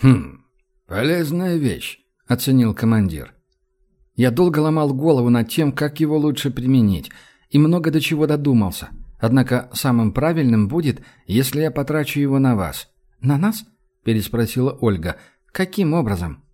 «Хм, полезная вещь», — оценил командир. Я долго ломал голову над тем, как его лучше применить, и много до чего додумался. Однако самым правильным будет, если я потрачу его на вас. «На нас?» – переспросила Ольга. «Каким образом?»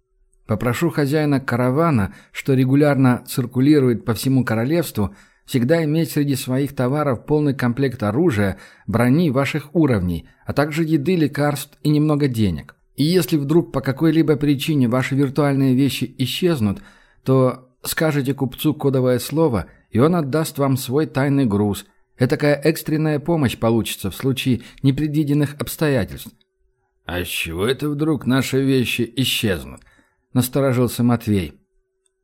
«Попрошу хозяина каравана, что регулярно циркулирует по всему королевству, всегда иметь среди своих товаров полный комплект оружия, брони ваших уровней, а также еды, лекарств и немного денег. И если вдруг по какой-либо причине ваши виртуальные вещи исчезнут, то скажете купцу кодовое слово, и он отдаст вам свой тайный груз. Этакая экстренная помощь получится в случае непредвиденных обстоятельств. «А с чего это вдруг наши вещи исчезнут?» – насторожился Матвей.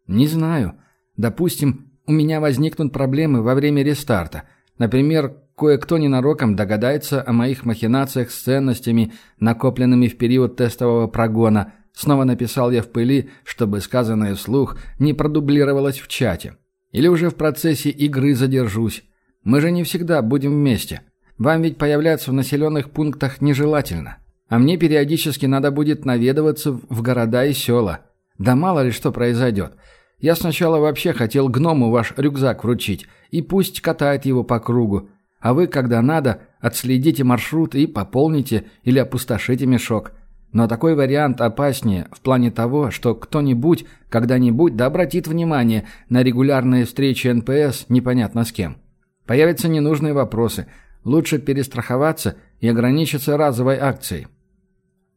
«Не знаю. Допустим, у меня возникнут проблемы во время рестарта. Например, кое-кто ненароком догадается о моих махинациях с ценностями, накопленными в период тестового прогона. Снова написал я в пыли, чтобы сказанное вслух не продублировалось в чате. Или уже в процессе игры задержусь. Мы же не всегда будем вместе. Вам ведь появляться в населенных пунктах нежелательно. А мне периодически надо будет наведываться в города и села. Да мало ли что произойдет. Я сначала вообще хотел гному ваш рюкзак вручить, и пусть катает его по кругу. А вы, когда надо, отследите маршрут и пополните или опустошите мешок. Но такой вариант опаснее в плане того, что кто-нибудь когда-нибудь да обратит внимание на регулярные встречи НПС непонятно с кем. Появятся ненужные вопросы. Лучше перестраховаться и ограничиться разовой акцией.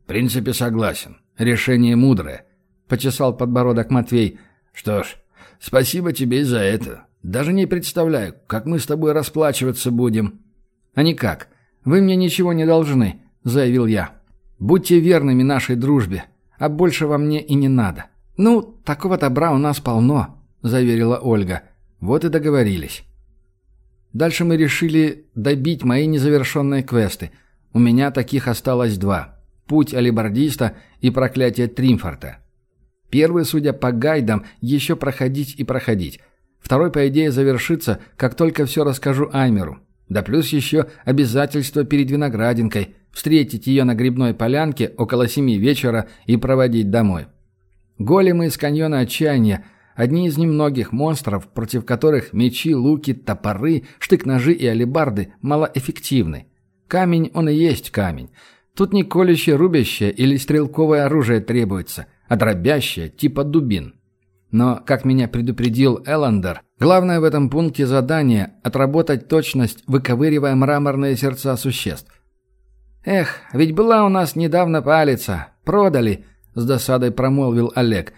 «В принципе, согласен. Решение мудрое», — почесал подбородок Матвей. «Что ж, спасибо тебе за это. Даже не представляю, как мы с тобой расплачиваться будем». «А никак. Вы мне ничего не должны», — заявил я. «Будьте верными нашей дружбе, а больше во мне и не надо». «Ну, такого добра у нас полно», — заверила Ольга. «Вот и договорились». Дальше мы решили добить мои незавершенные квесты. У меня таких осталось два. Путь алибардиста и проклятие Тримфорта. Первый, судя по гайдам, еще проходить и проходить. Второй, по идее, завершится, как только все расскажу Аймеру. Да плюс еще обязательство перед виноградинкой – встретить ее на грибной полянке около семи вечера и проводить домой. Големы из каньона отчаяния – одни из немногих монстров, против которых мечи, луки, топоры, штык-ножи и алебарды малоэффективны. Камень он и есть камень – Тут не колющее, рубящее или стрелковое оружие требуется, а дробящее, типа дубин. Но, как меня предупредил Эллендер, главное в этом пункте задание – отработать точность, выковыривая мраморные сердца существ. «Эх, ведь была у нас недавно палица. Продали», – с досадой промолвил Олег.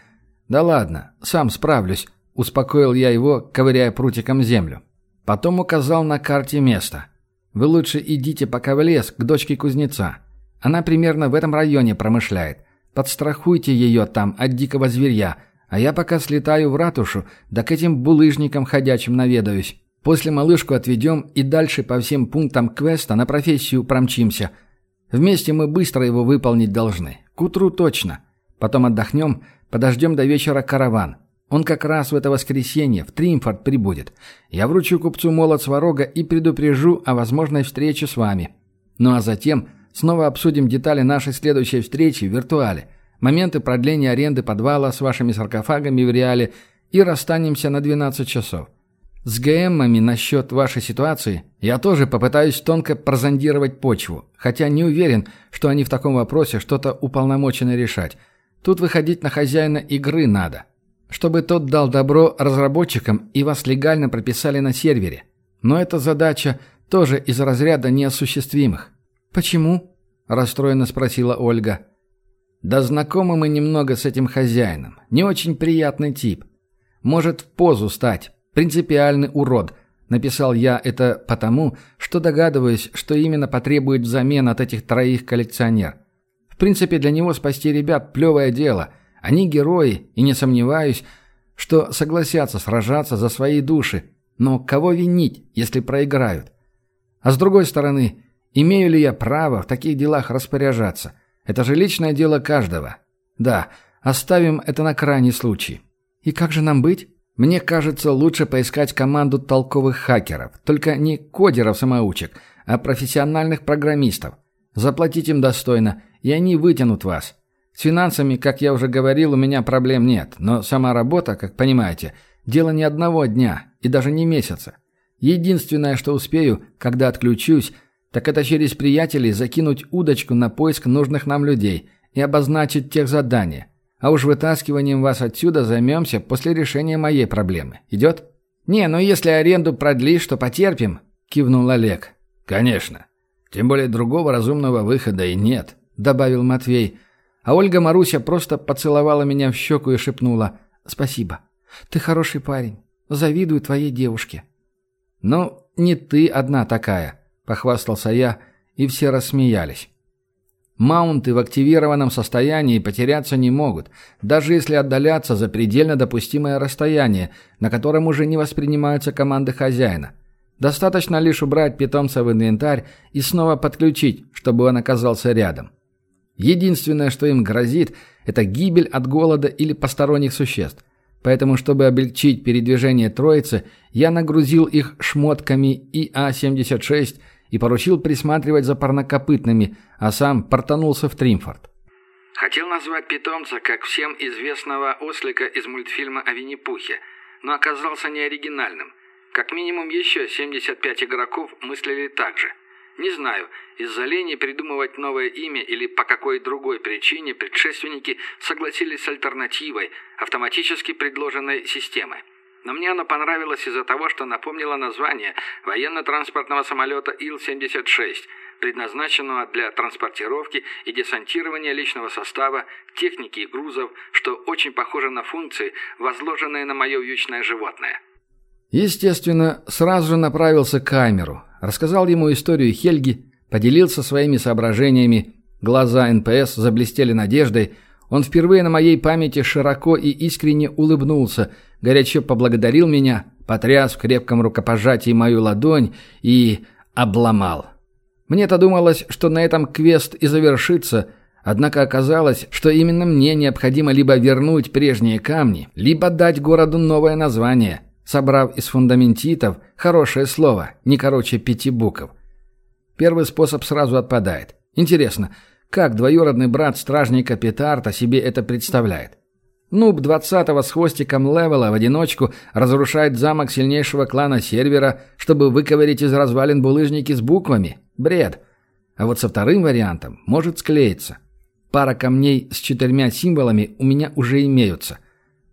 «Да ладно, сам справлюсь», – успокоил я его, ковыряя прутиком землю. Потом указал на карте место. «Вы лучше идите пока в лес, к дочке кузнеца. Она примерно в этом районе промышляет. Подстрахуйте ее там от дикого зверья, а я пока слетаю в ратушу, да к этим булыжникам ходячим наведаюсь. После малышку отведем и дальше по всем пунктам квеста на профессию промчимся. Вместе мы быстро его выполнить должны. К утру точно. Потом отдохнем, подождем до вечера караван. Он как раз в это воскресенье в Тримфорд прибудет. Я вручу купцу молот сварога и предупрежу о возможной встрече с вами. Ну а затем Снова обсудим детали нашей следующей встречи в виртуале, моменты продления аренды подвала с вашими саркофагами в реале и расстанемся на 12 часов. С ГМами насчет вашей ситуации я тоже попытаюсь тонко прозондировать почву, хотя не уверен, что они в таком вопросе что-то уполномочены решать. Тут выходить на хозяина игры надо. Чтобы тот дал добро разработчикам и вас легально прописали на сервере. Но эта задача тоже из разряда неосуществимых. «Почему?» – расстроенно спросила Ольга. «Да знакомы мы немного с этим хозяином. Не очень приятный тип. Может в позу стать. Принципиальный урод», – написал я это потому, что догадываюсь, что именно потребует взамен от этих троих коллекционер. В принципе, для него спасти ребят – плевое дело. Они герои, и не сомневаюсь, что согласятся сражаться за свои души. Но кого винить, если проиграют? А с другой стороны – Имею ли я право в таких делах распоряжаться? Это же личное дело каждого. Да, оставим это на крайний случай. И как же нам быть? Мне кажется, лучше поискать команду толковых хакеров. Только не кодеров-самоучек, а профессиональных программистов. Заплатить им достойно, и они вытянут вас. С финансами, как я уже говорил, у меня проблем нет, но сама работа, как понимаете, дело не одного дня и даже не месяца. Единственное, что успею, когда отключусь, так это через приятелей закинуть удочку на поиск нужных нам людей и обозначить тех задания. А уж вытаскиванием вас отсюда займемся после решения моей проблемы. Идет? «Не, ну если аренду продлишь, то потерпим», — кивнул Олег. «Конечно. Тем более другого разумного выхода и нет», — добавил Матвей. А Ольга Маруся просто поцеловала меня в щеку и шепнула «Спасибо. Ты хороший парень. Завидую твоей девушке». «Ну, не ты одна такая», — похвастался я, и все рассмеялись. Маунты в активированном состоянии потеряться не могут, даже если отдаляться за предельно допустимое расстояние, на котором уже не воспринимаются команды хозяина. Достаточно лишь убрать питомца в инвентарь и снова подключить, чтобы он оказался рядом. Единственное, что им грозит, это гибель от голода или посторонних существ. Поэтому, чтобы облегчить передвижение троицы, я нагрузил их шмотками ИА-76 и поручил присматривать за парнокопытными, а сам портанулся в Тримфорд. Хотел назвать питомца, как всем известного ослика из мультфильма о Винни-Пухе, но оказался неоригинальным. Как минимум еще 75 игроков мыслили так же. Не знаю, из-за лени придумывать новое имя или по какой другой причине предшественники согласились с альтернативой, автоматически предложенной системой. Но мне оно понравилось из-за того, что напомнило название военно-транспортного самолета Ил-76, предназначенного для транспортировки и десантирования личного состава, техники и грузов, что очень похоже на функции, возложенные на мое вьючное животное. Естественно, сразу же направился к камеру, рассказал ему историю Хельги, поделился своими соображениями, глаза НПС заблестели надеждой, он впервые на моей памяти широко и искренне улыбнулся, горячо поблагодарил меня, потряс в крепком рукопожатии мою ладонь и обломал. Мне-то думалось, что на этом квест и завершится, однако оказалось, что именно мне необходимо либо вернуть прежние камни, либо дать городу новое название, собрав из фундаментитов хорошее слово, не короче пяти букв. Первый способ сразу отпадает. Интересно, как двоюродный брат стражника Петарта себе это представляет? Нуб двадцатого с хвостиком левела в одиночку разрушает замок сильнейшего клана сервера, чтобы выковырять из развалин булыжники с буквами? Бред. А вот со вторым вариантом может склеиться. Пара камней с четырьмя символами у меня уже имеются.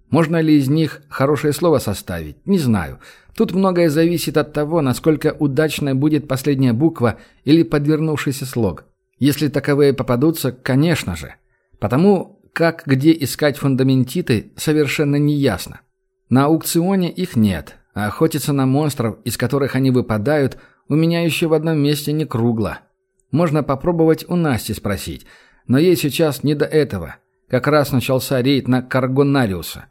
Можно ли из них хорошее слово составить? Не знаю. Тут многое зависит от того, насколько удачной будет последняя буква или подвернувшийся слог. Если таковые попадутся, конечно же. Потому как где искать фундаментиты, совершенно не ясно. На аукционе их нет, а охотиться на монстров, из которых они выпадают, у меня еще в одном месте не кругло. Можно попробовать у Насти спросить, но ей сейчас не до этого. Как раз начался рейд на Каргонариуса.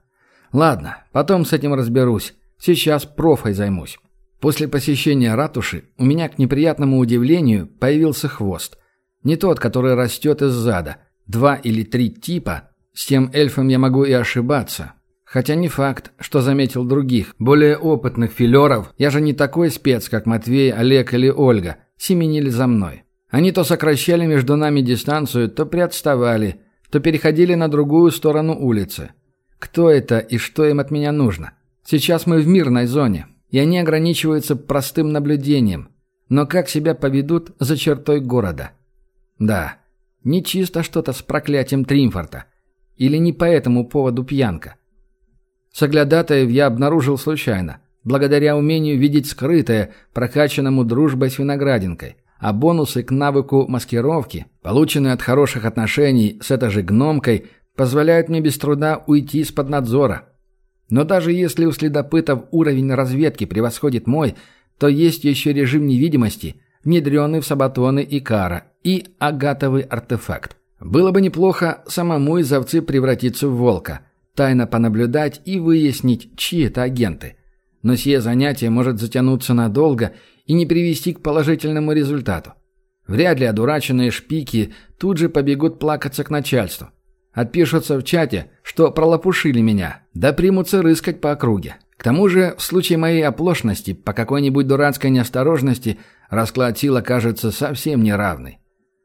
Ладно, потом с этим разберусь. Сейчас профой займусь. После посещения ратуши у меня, к неприятному удивлению, появился хвост. Не тот, который растет из зада. Два или три типа. С тем эльфом я могу и ошибаться. Хотя не факт, что заметил других, более опытных филеров. Я же не такой спец, как Матвей, Олег или Ольга. Семенили за мной. Они то сокращали между нами дистанцию, то приотставали, то переходили на другую сторону улицы. Кто это и что им от меня нужно? Сейчас мы в мирной зоне, и они ограничиваются простым наблюдением. Но как себя поведут за чертой города? Да, не чисто что-то с проклятием Тримфорта. Или не по этому поводу пьянка. Соглядатаев я обнаружил случайно, благодаря умению видеть скрытое, прокачанному дружбой с виноградинкой. А бонусы к навыку маскировки, полученные от хороших отношений с этой же гномкой, позволяют мне без труда уйти из-под надзора. Но даже если у следопытов уровень разведки превосходит мой, то есть еще режим невидимости – внедренный в Сабатоны и Кара, и агатовый артефакт. Было бы неплохо самому из овцы превратиться в волка, тайно понаблюдать и выяснить, чьи это агенты. Но сие занятие может затянуться надолго и не привести к положительному результату. Вряд ли одураченные шпики тут же побегут плакаться к начальству. Отпишутся в чате, что пролопушили меня, да примутся рыскать по округе. К тому же, в случае моей оплошности, по какой-нибудь дурацкой неосторожности, расклад сил окажется совсем неравный.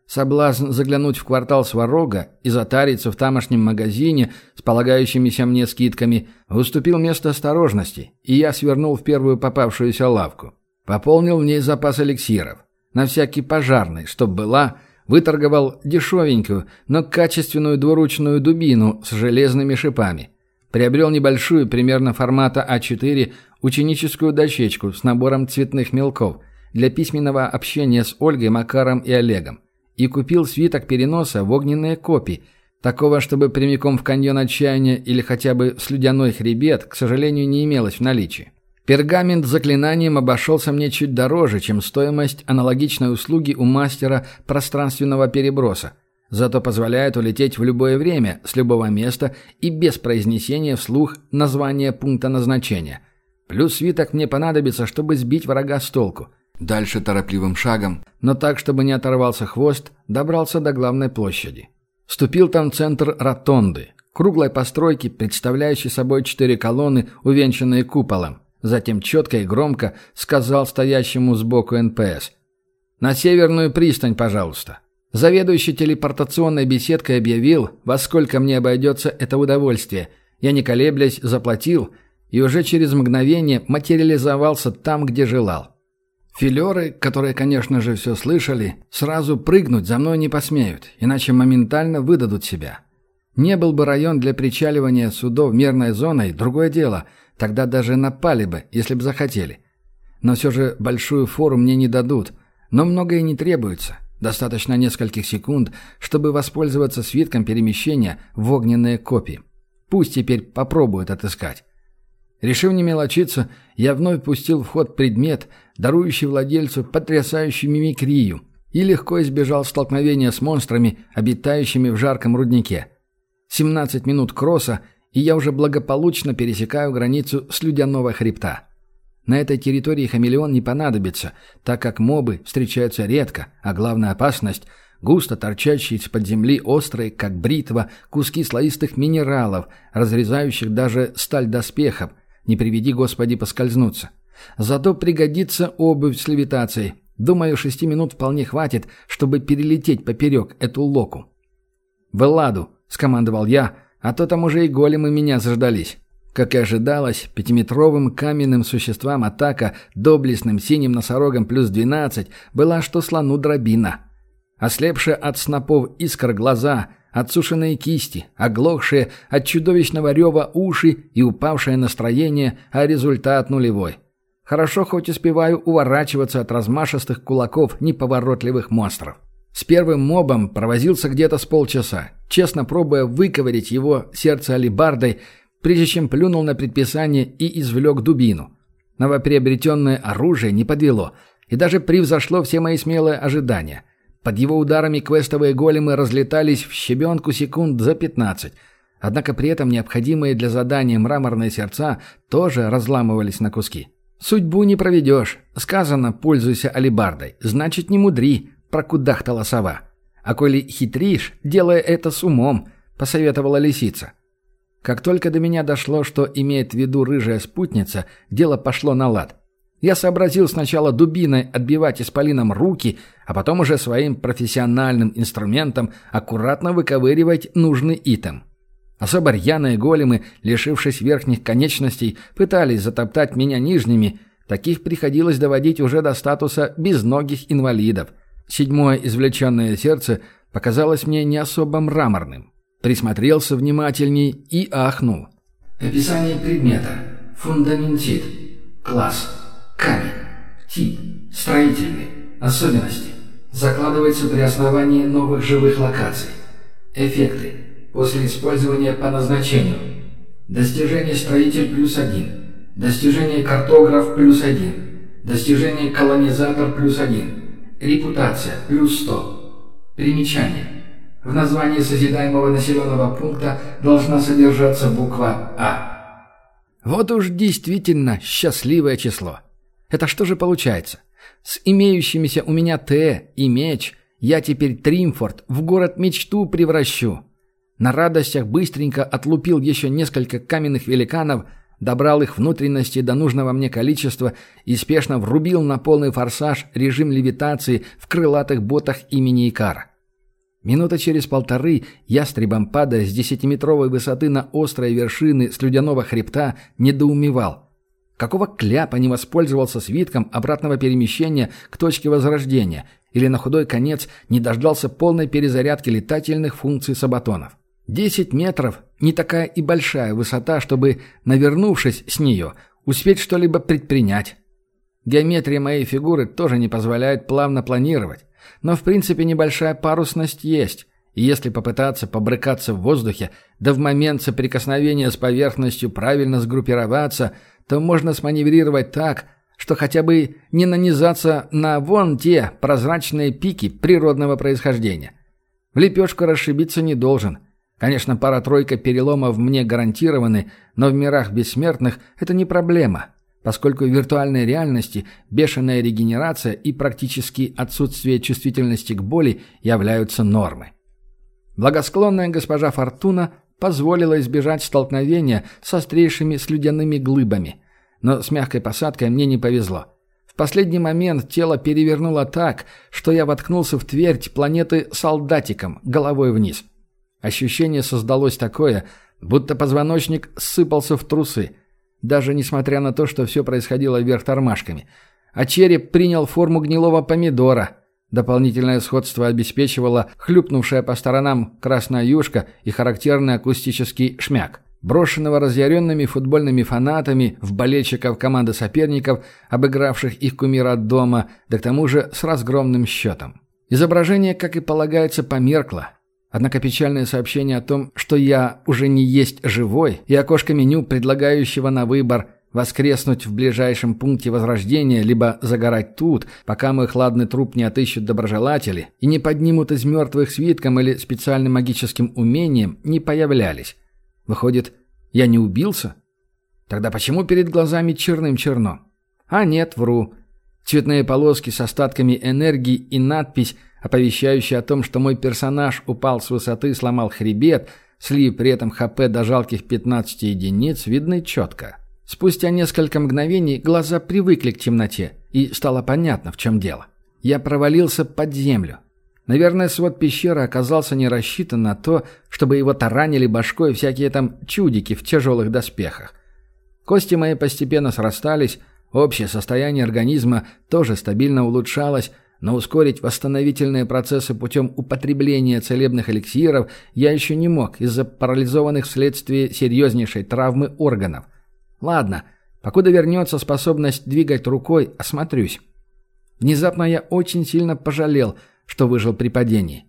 Соблазн заглянуть в квартал Сварога и затариться в тамошнем магазине с полагающимися мне скидками уступил место осторожности, и я свернул в первую попавшуюся лавку. Пополнил в ней запас эликсиров. На всякий пожарный, чтоб была, выторговал дешевенькую, но качественную двуручную дубину с железными шипами. Приобрел небольшую, примерно формата А4, ученическую дощечку с набором цветных мелков для письменного общения с Ольгой, Макаром и Олегом и купил свиток переноса в огненные копии. Такого, чтобы прямиком в каньон отчаяния или хотя бы слюдяной хребет, к сожалению, не имелось в наличии. Пергамент с заклинанием обошелся мне чуть дороже, чем стоимость аналогичной услуги у мастера пространственного переброса. Зато позволяет улететь в любое время, с любого места и без произнесения вслух названия пункта назначения. Плюс свиток мне понадобится, чтобы сбить врага с толку. Дальше торопливым шагом, но так, чтобы не оторвался хвост, добрался до главной площади. Ступил там в центр ротонды, круглой постройки, представляющей собой четыре колонны, увенчанные куполом. Затем четко и громко сказал стоящему сбоку НПС. «На северную пристань, пожалуйста». Заведующий телепортационной беседкой объявил, во сколько мне обойдется это удовольствие. Я, не колеблясь, заплатил и уже через мгновение материализовался там, где желал. Филеры, которые, конечно же, все слышали, сразу прыгнуть за мной не посмеют, иначе моментально выдадут себя. Не был бы район для причаливания судов мерной зоной, другое дело, тогда даже напали бы, если бы захотели. Но все же большую фору мне не дадут, но многое не требуется. Достаточно нескольких секунд, чтобы воспользоваться свитком перемещения в огненные копии. Пусть теперь попробуют отыскать. Решив не мелочиться, я вновь пустил в ход предмет, дарующий владельцу потрясающую мимикрию, и легко избежал столкновения с монстрами, обитающими в жарком руднике. 17 минут кросса, и я уже благополучно пересекаю границу с Людяного хребта. На этой территории хамелеон не понадобится, так как мобы встречаются редко, а главная опасность – густо торчащие из-под земли острые, как бритва, куски слоистых минералов, разрезающих даже сталь доспехов – не приведи, Господи, поскользнуться. Зато пригодится обувь с левитацией. Думаю, шести минут вполне хватит, чтобы перелететь поперек эту локу. «В Элладу!» — скомандовал я, а то там уже и големы меня заждались. Как и ожидалось, пятиметровым каменным существам атака доблестным синим носорогом плюс двенадцать была что слону дробина. Ослепшие от снопов искр глаза — Отсушенные кисти, оглохшие от чудовищного рева уши и упавшее настроение, а результат нулевой. Хорошо хоть успеваю уворачиваться от размашистых кулаков неповоротливых монстров. С первым мобом провозился где-то с полчаса, честно пробуя выковырять его сердце алибардой, прежде чем плюнул на предписание и извлек дубину. Новоприобретенное оружие не подвело и даже превзошло все мои смелые ожидания – под его ударами квестовые големы разлетались в щебенку секунд за 15. Однако при этом необходимые для задания мраморные сердца тоже разламывались на куски. «Судьбу не проведешь. Сказано, пользуйся алибардой. Значит, не мудри», — прокудахтала сова. «А коли хитришь, делая это с умом», — посоветовала лисица. Как только до меня дошло, что имеет в виду рыжая спутница, дело пошло на лад. Я сообразил сначала дубиной отбивать исполинам руки, а потом уже своим профессиональным инструментом аккуратно выковыривать нужный итем. Особо рьяные големы, лишившись верхних конечностей, пытались затоптать меня нижними. Таких приходилось доводить уже до статуса безногих инвалидов. Седьмое извлеченное сердце показалось мне не особо мраморным. Присмотрелся внимательней и ахнул. Описание предмета. Фундаментит. Класс. Камень. Тип. Строительный. Особенности. Закладывается при основании новых живых локаций. Эффекты. После использования по назначению. Достижение строитель плюс один. Достижение картограф плюс один. Достижение колонизатор плюс один. Репутация плюс сто. Примечание. В названии созидаемого населенного пункта должна содержаться буква А. Вот уж действительно счастливое число. Это что же получается? С имеющимися у меня Т и меч я теперь Тримфорд в город мечту превращу. На радостях быстренько отлупил еще несколько каменных великанов, добрал их внутренности до нужного мне количества и спешно врубил на полный форсаж режим левитации в крылатых ботах имени Икара. Минута через полторы ястребом, падая с десятиметровой высоты на острые вершины слюдяного хребта, недоумевал. Какого кляпа не воспользовался свитком обратного перемещения к точке возрождения или на худой конец не дождался полной перезарядки летательных функций сабатонов? Десять метров – не такая и большая высота, чтобы, навернувшись с нее, успеть что-либо предпринять. Геометрия моей фигуры тоже не позволяет плавно планировать. Но в принципе небольшая парусность есть, и если попытаться побрыкаться в воздухе, да в момент соприкосновения с поверхностью правильно сгруппироваться, то можно сманеврировать так, что хотя бы не нанизаться на вон те прозрачные пики природного происхождения. В лепешку расшибиться не должен. Конечно, пара-тройка переломов мне гарантированы, но в мирах бессмертных это не проблема поскольку в виртуальной реальности бешеная регенерация и практически отсутствие чувствительности к боли являются нормой. Благосклонная госпожа Фортуна позволила избежать столкновения с острейшими слюдяными глыбами, но с мягкой посадкой мне не повезло. В последний момент тело перевернуло так, что я воткнулся в твердь планеты солдатиком, головой вниз. Ощущение создалось такое, будто позвоночник сыпался в трусы – даже несмотря на то, что все происходило вверх тормашками. А череп принял форму гнилого помидора. Дополнительное сходство обеспечивало хлюпнувшая по сторонам красная юшка и характерный акустический шмяк, брошенного разъяренными футбольными фанатами в болельщиков команды соперников, обыгравших их кумира от дома, да к тому же с разгромным счетом. Изображение, как и полагается, померкло, Однако печальное сообщение о том, что я уже не есть живой, и окошко меню, предлагающего на выбор воскреснуть в ближайшем пункте возрождения, либо загорать тут, пока мой хладный труп не отыщут доброжелатели и не поднимут из мертвых свитком или специальным магическим умением, не появлялись. Выходит, я не убился? Тогда почему перед глазами черным черно? А нет, вру. Цветные полоски с остатками энергии и надпись оповещающий о том, что мой персонаж упал с высоты и сломал хребет, слив при этом ХП до жалких 15 единиц, видны четко. Спустя несколько мгновений глаза привыкли к темноте, и стало понятно, в чем дело. Я провалился под землю. Наверное, свод пещеры оказался не рассчитан на то, чтобы его таранили башкой всякие там чудики в тяжелых доспехах. Кости мои постепенно срастались, общее состояние организма тоже стабильно улучшалось, но ускорить восстановительные процессы путем употребления целебных эликсиров я еще не мог из-за парализованных вследствие серьезнейшей травмы органов. Ладно, покуда вернется способность двигать рукой, осмотрюсь. Внезапно я очень сильно пожалел, что выжил при падении.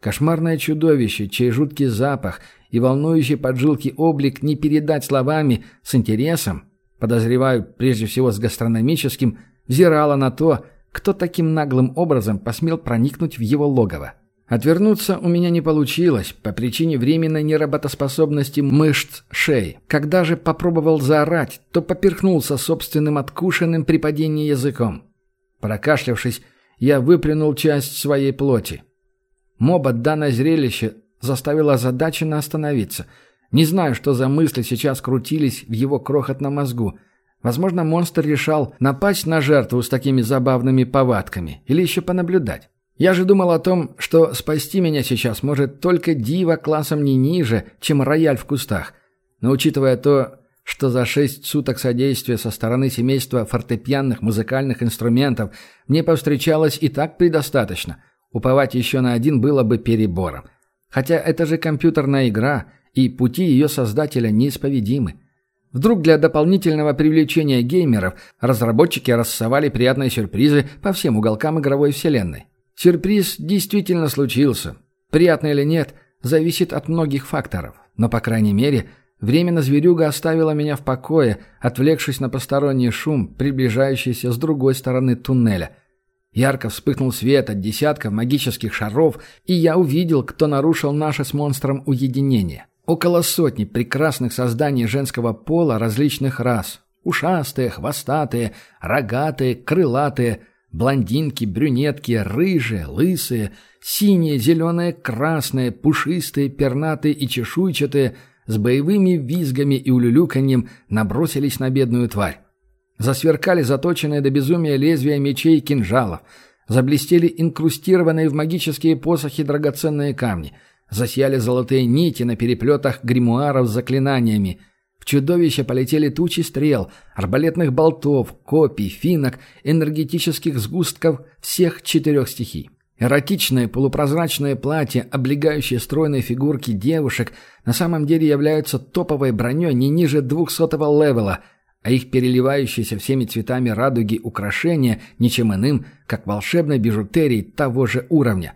Кошмарное чудовище, чей жуткий запах и волнующий поджилки облик не передать словами с интересом, подозреваю, прежде всего с гастрономическим, взирало на то, кто таким наглым образом посмел проникнуть в его логово? Отвернуться у меня не получилось по причине временной неработоспособности мышц шеи. Когда же попробовал заорать, то поперхнулся собственным откушенным при падении языком. Прокашлявшись, я выплюнул часть своей плоти. Моба данное зрелище заставило озадаченно остановиться. Не знаю, что за мысли сейчас крутились в его крохотном мозгу – Возможно, монстр решал напасть на жертву с такими забавными повадками или еще понаблюдать. Я же думал о том, что спасти меня сейчас может только дива классом не ниже, чем рояль в кустах. Но учитывая то, что за шесть суток содействия со стороны семейства фортепианных музыкальных инструментов мне повстречалось и так предостаточно, уповать еще на один было бы перебором. Хотя это же компьютерная игра, и пути ее создателя неисповедимы. Вдруг для дополнительного привлечения геймеров разработчики рассовали приятные сюрпризы по всем уголкам игровой вселенной. Сюрприз действительно случился. Приятно или нет, зависит от многих факторов. Но, по крайней мере, временно зверюга оставила меня в покое, отвлекшись на посторонний шум, приближающийся с другой стороны туннеля. Ярко вспыхнул свет от десятков магических шаров, и я увидел, кто нарушил наше с монстром уединение. Около сотни прекрасных созданий женского пола различных рас. Ушастые, хвостатые, рогатые, крылатые, блондинки, брюнетки, рыжие, лысые, синие, зеленые, красные, пушистые, пернатые и чешуйчатые, с боевыми визгами и улюлюканьем набросились на бедную тварь. Засверкали заточенные до безумия лезвия мечей и кинжалов. Заблестели инкрустированные в магические посохи драгоценные камни. Засияли золотые нити на переплетах гримуаров с заклинаниями. В чудовище полетели тучи стрел, арбалетных болтов, копий, финок, энергетических сгустков всех четырех стихий. Эротичные полупрозрачные платья, облегающие стройные фигурки девушек, на самом деле являются топовой броней не ниже двухсотого левела, а их переливающиеся всеми цветами радуги украшения ничем иным, как волшебной бижутерии того же уровня.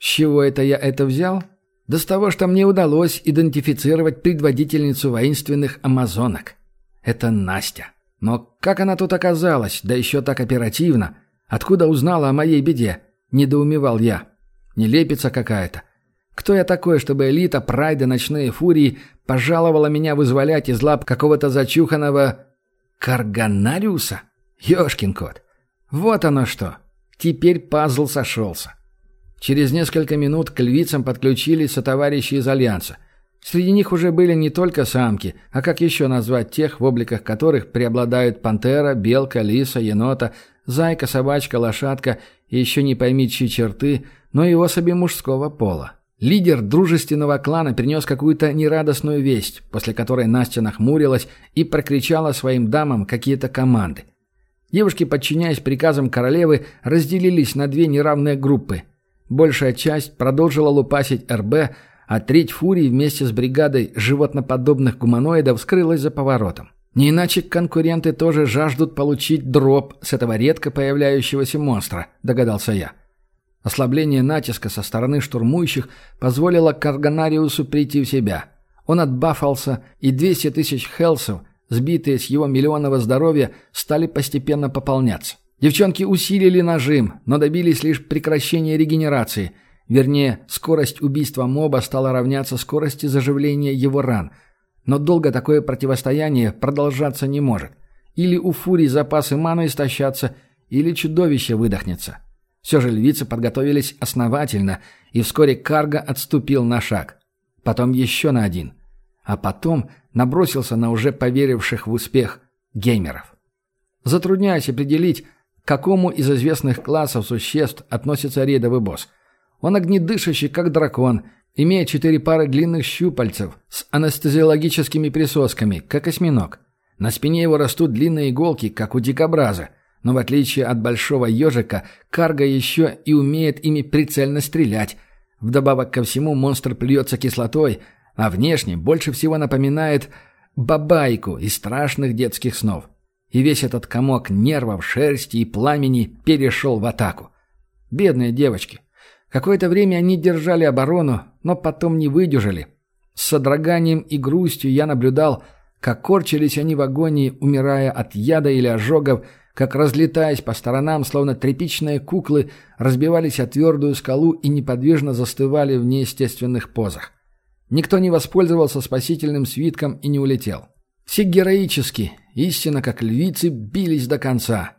С чего это я это взял? Да с того, что мне удалось идентифицировать предводительницу воинственных амазонок. Это Настя. Но как она тут оказалась, да еще так оперативно? Откуда узнала о моей беде? Недоумевал я. Нелепица какая-то. Кто я такой, чтобы элита прайда ночные фурии пожаловала меня вызволять из лап какого-то зачуханного... Карганариуса? Ёшкин кот. Вот оно что. Теперь пазл сошелся. Через несколько минут к львицам подключились сотоварищи из Альянса. Среди них уже были не только самки, а как еще назвать тех, в обликах которых преобладают пантера, белка, лиса, енота, зайка, собачка, лошадка и еще не пойми чьи черты, но и особи мужского пола. Лидер дружественного клана принес какую-то нерадостную весть, после которой Настя нахмурилась и прокричала своим дамам какие-то команды. Девушки, подчиняясь приказам королевы, разделились на две неравные группы. Большая часть продолжила лупасить РБ, а треть фурий вместе с бригадой животноподобных гуманоидов скрылась за поворотом. Не иначе конкуренты тоже жаждут получить дроп с этого редко появляющегося монстра, догадался я. Ослабление натиска со стороны штурмующих позволило Карганариусу прийти в себя. Он отбафался, и 200 тысяч хелсов, сбитые с его миллионного здоровья, стали постепенно пополняться. Девчонки усилили нажим, но добились лишь прекращения регенерации. Вернее, скорость убийства моба стала равняться скорости заживления его ран – но долго такое противостояние продолжаться не может. Или у фурий запасы маны истощатся, или чудовище выдохнется. Все же львицы подготовились основательно, и вскоре Карга отступил на шаг. Потом еще на один. А потом набросился на уже поверивших в успех геймеров. Затрудняюсь определить, к какому из известных классов существ относится рейдовый босс. Он огнедышащий, как дракон, имея четыре пары длинных щупальцев с анестезиологическими присосками, как осьминог. На спине его растут длинные иголки, как у дикобраза, но в отличие от большого ежика, карга еще и умеет ими прицельно стрелять. Вдобавок ко всему монстр плюется кислотой, а внешне больше всего напоминает бабайку из страшных детских снов. И весь этот комок нервов, шерсти и пламени перешел в атаку. Бедные девочки. Какое-то время они держали оборону, но потом не выдержали. С содроганием и грустью я наблюдал, как корчились они в агонии, умирая от яда или ожогов, как, разлетаясь по сторонам, словно тряпичные куклы, разбивались о твердую скалу и неподвижно застывали в неестественных позах. Никто не воспользовался спасительным свитком и не улетел. Все героически, истинно как львицы, бились до конца.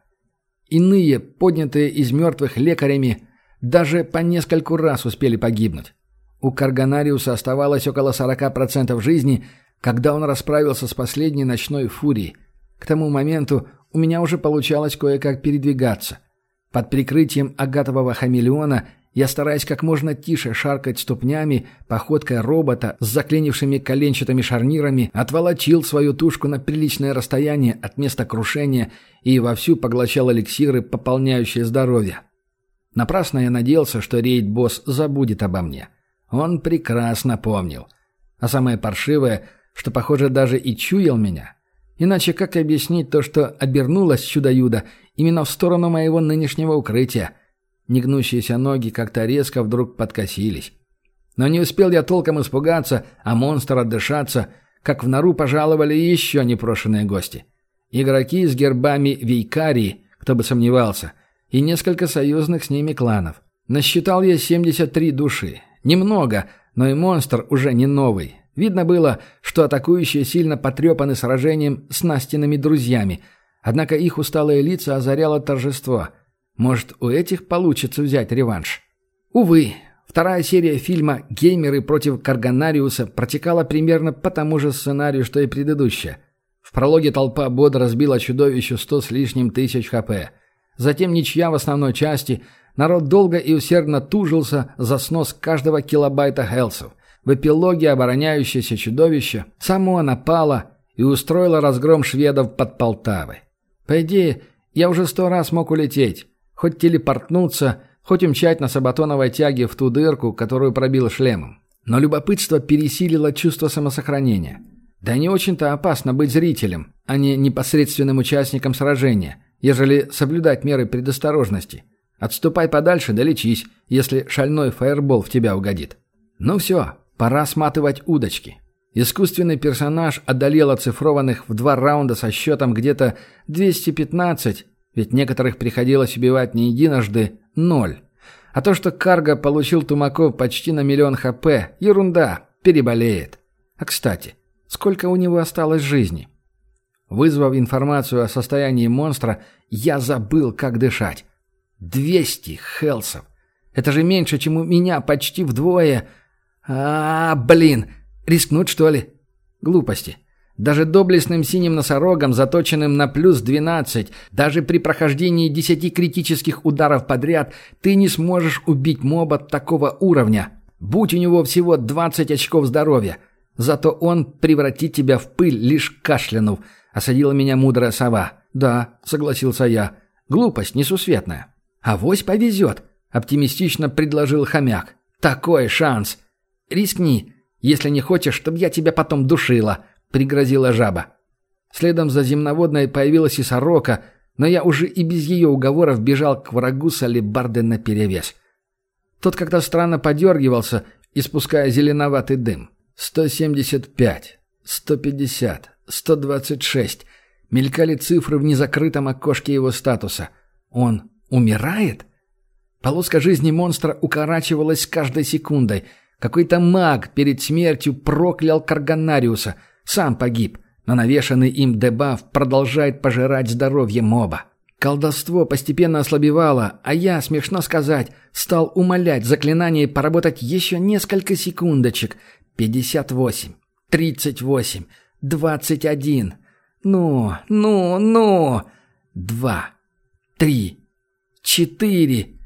Иные, поднятые из мертвых лекарями, даже по нескольку раз успели погибнуть. У Карганариуса оставалось около 40% жизни, когда он расправился с последней ночной фурией. К тому моменту у меня уже получалось кое-как передвигаться. Под прикрытием агатового хамелеона я, стараясь как можно тише шаркать ступнями, походкой робота с заклинившими коленчатыми шарнирами, отволочил свою тушку на приличное расстояние от места крушения и вовсю поглощал эликсиры, пополняющие здоровье. Напрасно я надеялся, что рейд-босс забудет обо мне. Он прекрасно помнил. А самое паршивое, что, похоже, даже и чуял меня. Иначе как объяснить то, что обернулось чудо-юдо именно в сторону моего нынешнего укрытия? Негнущиеся ноги как-то резко вдруг подкосились. Но не успел я толком испугаться, а монстр отдышаться, как в нору пожаловали еще непрошенные гости. Игроки с гербами Вейкарии, кто бы сомневался – и несколько союзных с ними кланов. Насчитал я 73 души. Немного, но и монстр уже не новый. Видно было, что атакующие сильно потрепаны сражением с Настиными друзьями, однако их усталые лица озаряло торжество. Может, у этих получится взять реванш. Увы, вторая серия фильма «Геймеры против Карганариуса» протекала примерно по тому же сценарию, что и предыдущая. В прологе толпа бодро разбила чудовищу сто с лишним тысяч хп – Затем ничья в основной части, Народ долго и усердно тужился за снос каждого килобайта хелсов. В эпилоге обороняющееся чудовище само напало и устроило разгром шведов под Полтавой. По идее, я уже сто раз мог улететь, хоть телепортнуться, хоть умчать на сабатоновой тяге в ту дырку, которую пробил шлемом. Но любопытство пересилило чувство самосохранения. Да не очень-то опасно быть зрителем, а не непосредственным участником сражения, ежели соблюдать меры предосторожности. Отступай подальше да лечись, если шальной фаербол в тебя угодит. Ну все, пора сматывать удочки. Искусственный персонаж одолел оцифрованных в два раунда со счетом где-то 215, ведь некоторых приходилось убивать не единожды, ноль. А то, что Карго получил Тумаков почти на миллион хп, ерунда, переболеет. А кстати, сколько у него осталось жизни? Вызвав информацию о состоянии монстра, я забыл, как дышать. 200 хелсов. Это же меньше, чем у меня, почти вдвое. А, -а, -а блин, рискнуть что ли? Глупости. Даже доблестным синим носорогом, заточенным на плюс 12, даже при прохождении 10 критических ударов подряд, ты не сможешь убить моба такого уровня. Будь у него всего 20 очков здоровья. Зато он превратит тебя в пыль, лишь кашлянув. Осадила меня мудрая сова. Да, согласился я. Глупость несусветная. «Авось повезет», — оптимистично предложил хомяк. «Такой шанс. Рискни, если не хочешь, чтобы я тебя потом душила», — пригрозила жаба. Следом за земноводной появилась и сорока, но я уже и без ее уговоров бежал к врагу с алебарды наперевес. Тот как-то странно подергивался, испуская зеленоватый дым. «Сто семьдесят пять, сто пятьдесят, сто двадцать шесть». Мелькали цифры в незакрытом окошке его статуса. Он Умирает? Полоска жизни монстра укорачивалась с каждой секундой. Какой-то маг перед смертью проклял Карганариуса. Сам погиб, но навешанный им дебаф продолжает пожирать здоровье моба. Колдовство постепенно ослабевало, а я, смешно сказать, стал умолять заклинание поработать еще несколько секундочек. Пятьдесят восемь, тридцать восемь, двадцать один. Ну, ну, ну. Два, три, Четыре.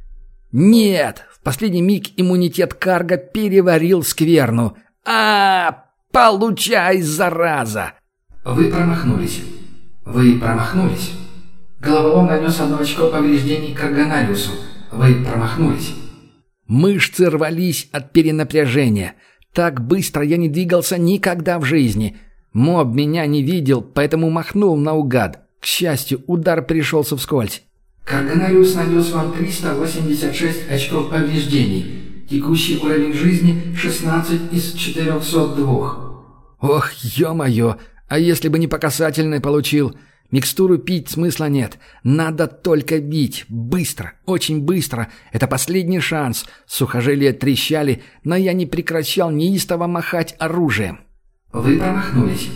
Нет! В последний миг иммунитет Карга переварил скверну. а, Получай, зараза! Вы промахнулись. Вы промахнулись. Головолом нанес одно очко повреждений Карганариусу. Вы промахнулись. Мышцы рвались от перенапряжения. Так быстро я не двигался никогда в жизни. Моб меня не видел, поэтому махнул наугад. К счастью, удар пришелся вскользь. Карганариус нанес вам 386 очков повреждений. Текущий уровень жизни 16 из 402. Ох, ё-моё, а если бы не по касательной получил? Микстуру пить смысла нет. Надо только бить. Быстро, очень быстро. Это последний шанс. Сухожилия трещали, но я не прекращал неистово махать оружием. Вы промахнулись.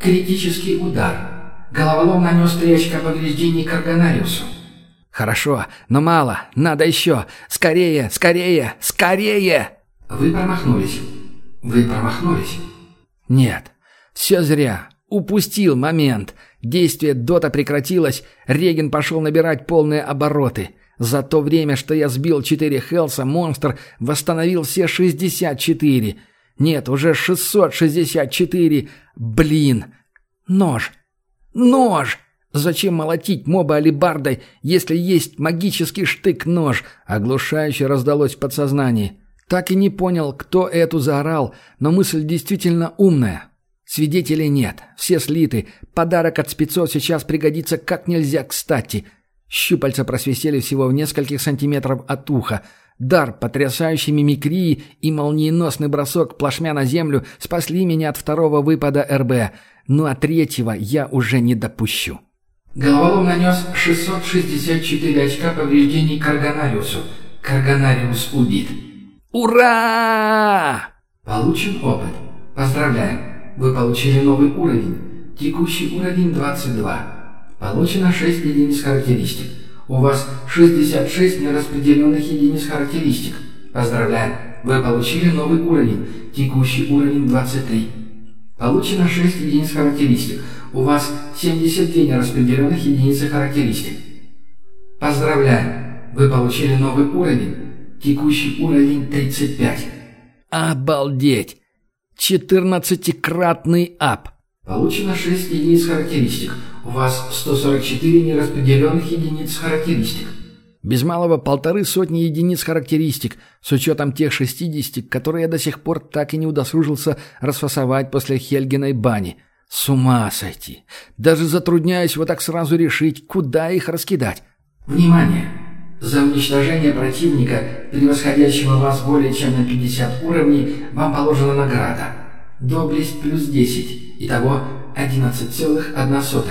Критический удар. Головолом нанес три очка повреждений Карганариусу. «Хорошо, но мало. Надо еще. Скорее, скорее, скорее!» «Вы промахнулись. Вы промахнулись». «Нет. Все зря. Упустил момент. Действие дота прекратилось. Реген пошел набирать полные обороты. За то время, что я сбил 4 Хелса, монстр восстановил все 64. Нет, уже 664. Блин. Нож. Нож!» Зачем молотить моба алибардой, если есть магический штык-нож? Оглушающе раздалось в подсознании. Так и не понял, кто эту заорал, но мысль действительно умная. Свидетелей нет, все слиты. Подарок от спецов сейчас пригодится как нельзя кстати. Щупальца просвистели всего в нескольких сантиметров от уха. Дар, потрясающий мимикрии и молниеносный бросок плашмя на землю спасли меня от второго выпада РБ. Ну а третьего я уже не допущу. Головолом нанес 664 очка повреждений Карганариусу. Карганариус убит. Ура! Получен опыт. Поздравляем. Вы получили новый уровень. Текущий уровень 22. Получено 6 единиц характеристик. У вас 66 нераспределенных единиц характеристик. Поздравляем. Вы получили новый уровень. Текущий уровень 23. Получено 6 единиц характеристик. У вас 72 нераспределенных единицы характеристик. Поздравляем! Вы получили новый уровень. Текущий уровень 35. Обалдеть! Четырнадцатикратный ап. Получено 6 единиц характеристик. У вас 144 нераспределенных единиц характеристик. Без малого полторы сотни единиц характеристик, с учетом тех 60, которые я до сих пор так и не удосужился расфасовать после Хельгиной бани. С ума сойти. Даже затрудняюсь вот так сразу решить, куда их раскидать. Внимание! За уничтожение противника, превосходящего вас более чем на 50 уровней, вам положена награда. Доблесть плюс 10. Итого 11,1.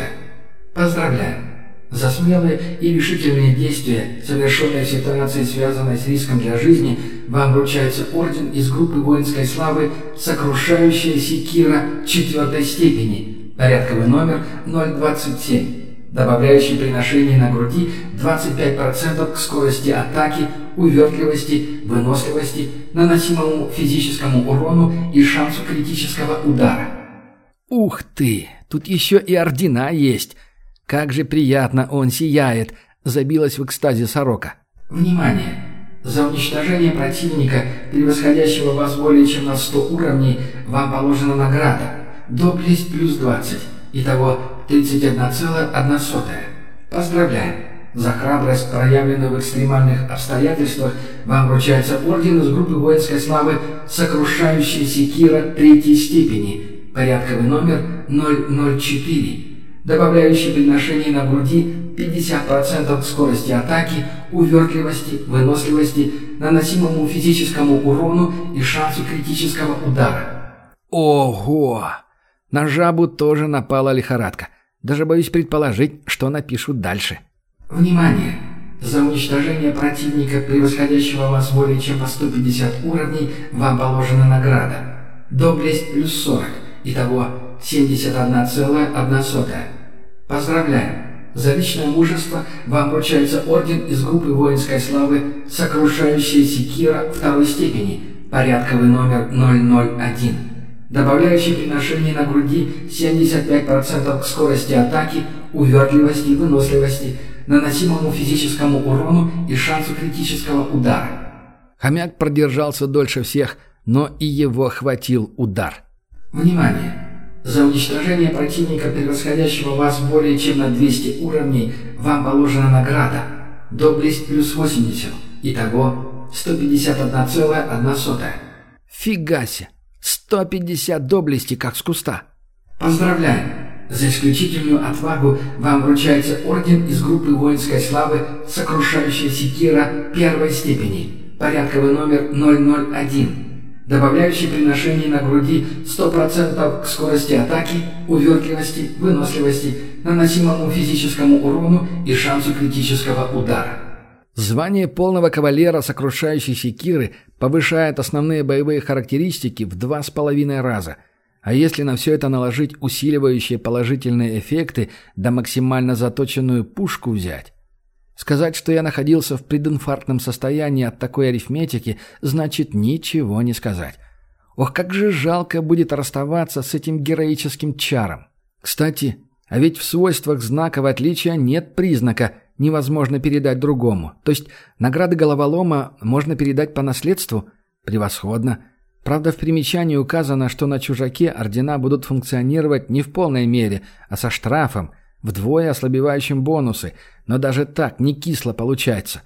Поздравляю! За смелые и решительные действия, совершенные в ситуации, связанной с риском для жизни, вам вручается орден из группы воинской славы «Сокрушающая секира четвертой степени», порядковый номер 027 добавляющий при ношении на груди 25% к скорости атаки, увертливости, выносливости, наносимому физическому урону и шансу критического удара. Ух ты! Тут еще и ордена есть! Как же приятно он сияет! Забилась в экстазе сорока. Внимание! За уничтожение противника, превосходящего вас более чем на 100 уровней, вам положена награда. Доблесть плюс 20. Итого 31,1. Поздравляем! За храбрость, проявленную в экстремальных обстоятельствах, вам вручается орден из группы воинской славы «Сокрушающая секира третьей степени», порядковый номер 004, добавляющий при ношении на груди 50% скорости атаки, увертливости, выносливости, наносимому физическому урону и шансу критического удара. Ого! На жабу тоже напала лихорадка. Даже боюсь предположить, что напишут дальше. Внимание! За уничтожение противника, превосходящего вас более чем по 150 уровней, вам положена награда. Доблесть плюс 40. Итого 71,1. Поздравляем! За личное мужество вам вручается орден из группы воинской славы «Сокрушающая секира» второй степени, порядковый номер 001 добавляющий при ношении на груди 75% к скорости атаки, увертливости и выносливости, наносимому физическому урону и шансу критического удара. Хомяк продержался дольше всех, но и его хватил удар. Внимание! За уничтожение противника, превосходящего вас более чем на 200 уровней, вам положена награда. Доблесть плюс 80. Итого 151,1. Фига себе! 150 доблести, как с куста. Поздравляем! За исключительную отвагу вам вручается орден из группы воинской славы «Сокрушающая секира» первой степени, порядковый номер 001, добавляющий при ношении на груди 100% к скорости атаки, увертливости, выносливости, наносимому физическому урону и шансу критического удара. Звание полного кавалера сокрушающей секиры повышает основные боевые характеристики в два с половиной раза. А если на все это наложить усиливающие положительные эффекты да максимально заточенную пушку взять? Сказать, что я находился в прединфарктном состоянии от такой арифметики, значит ничего не сказать. Ох, как же жалко будет расставаться с этим героическим чаром. Кстати, а ведь в свойствах знака отличия нет признака – невозможно передать другому. То есть награды головолома можно передать по наследству? Превосходно. Правда, в примечании указано, что на чужаке ордена будут функционировать не в полной мере, а со штрафом, вдвое ослабевающим бонусы, но даже так не кисло получается.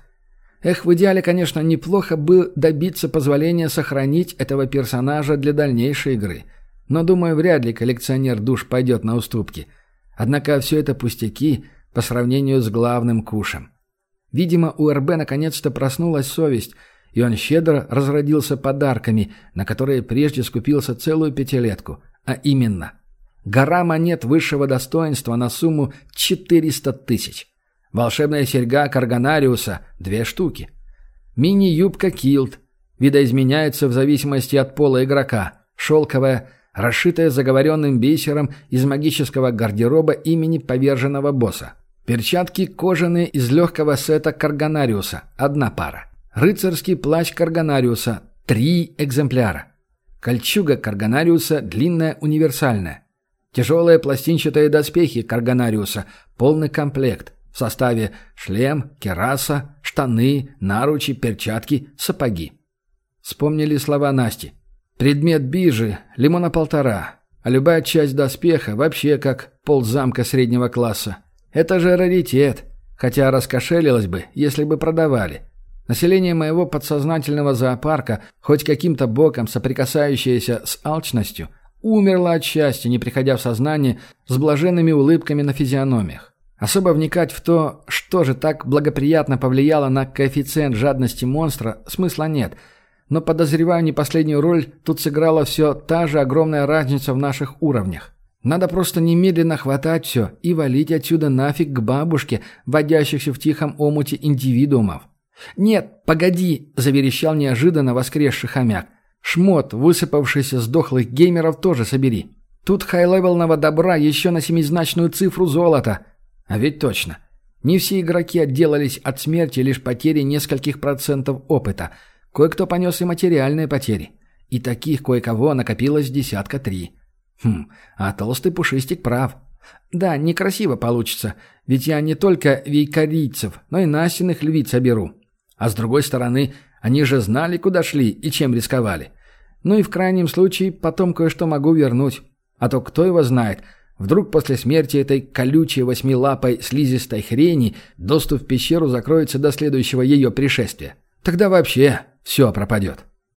Эх, в идеале, конечно, неплохо бы добиться позволения сохранить этого персонажа для дальнейшей игры. Но, думаю, вряд ли коллекционер душ пойдет на уступки. Однако все это пустяки – по сравнению с главным кушем. Видимо, у РБ наконец-то проснулась совесть, и он щедро разродился подарками, на которые прежде скупился целую пятилетку, а именно гора монет высшего достоинства на сумму 400 тысяч, волшебная серьга Карганариуса – две штуки, мини-юбка Килт, видоизменяется в зависимости от пола игрока, шелковая – расшитая заговоренным бисером из магического гардероба имени поверженного босса. Перчатки кожаные из легкого сета Карганариуса – одна пара. Рыцарский плащ Карганариуса – три экземпляра. Кольчуга Карганариуса – длинная универсальная. Тяжелые пластинчатые доспехи Карганариуса – полный комплект. в составе шлем, кераса, штаны, наручи, перчатки, сапоги. Вспомнили слова Насти. Предмет бижи – лимона полтора, а любая часть доспеха вообще как ползамка среднего класса. Это же раритет, хотя раскошелилось бы, если бы продавали. Население моего подсознательного зоопарка, хоть каким-то боком соприкасающееся с алчностью, умерло от счастья, не приходя в сознание с блаженными улыбками на физиономиях. Особо вникать в то, что же так благоприятно повлияло на коэффициент жадности монстра, смысла нет. Но подозреваю, не последнюю роль тут сыграла все та же огромная разница в наших уровнях. Надо просто немедленно хватать все и валить отсюда нафиг к бабушке, водящихся в тихом омуте индивидуумов. «Нет, погоди!» – заверещал неожиданно воскресший хомяк. «Шмот, высыпавшийся с дохлых геймеров, тоже собери. Тут хай-левелного добра еще на семизначную цифру золота. А ведь точно. Не все игроки отделались от смерти лишь потерей нескольких процентов опыта. Кое-кто понес и материальные потери. И таких кое-кого накопилось десятка три. Хм, а толстый пушистик прав. Да, некрасиво получится, ведь я не только вейкарийцев, но и настенных львиц оберу. А с другой стороны, они же знали, куда шли и чем рисковали. Ну и в крайнем случае потом кое-что могу вернуть. А то кто его знает – Вдруг после смерти этой колючей восьмилапой слизистой хрени доступ в пещеру закроется до следующего ее пришествия. Тогда вообще все пропадет.